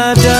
nada.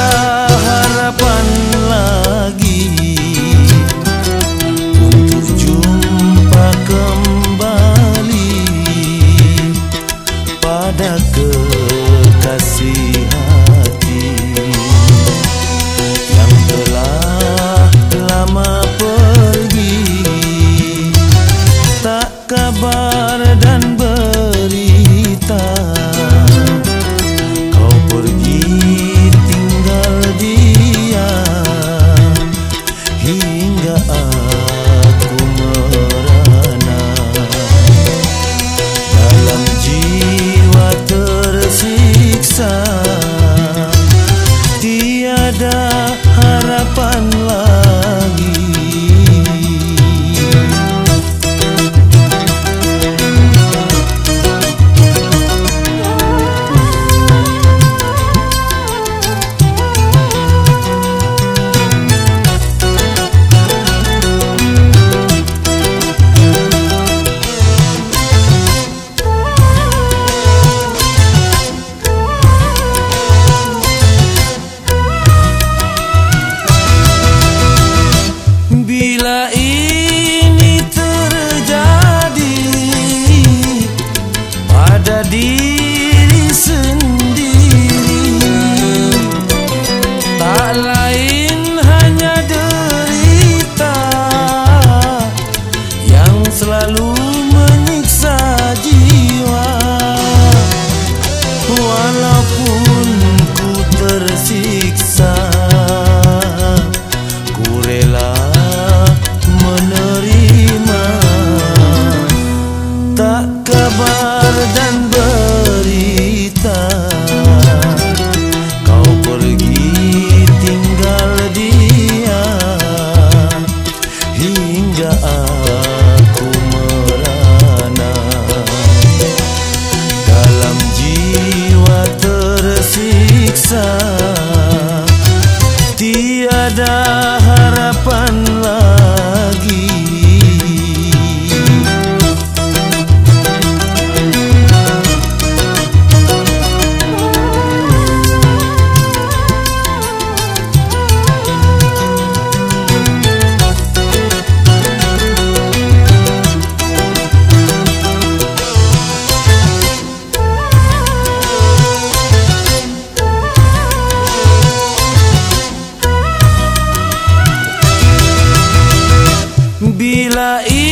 jadi Tiada Bila ini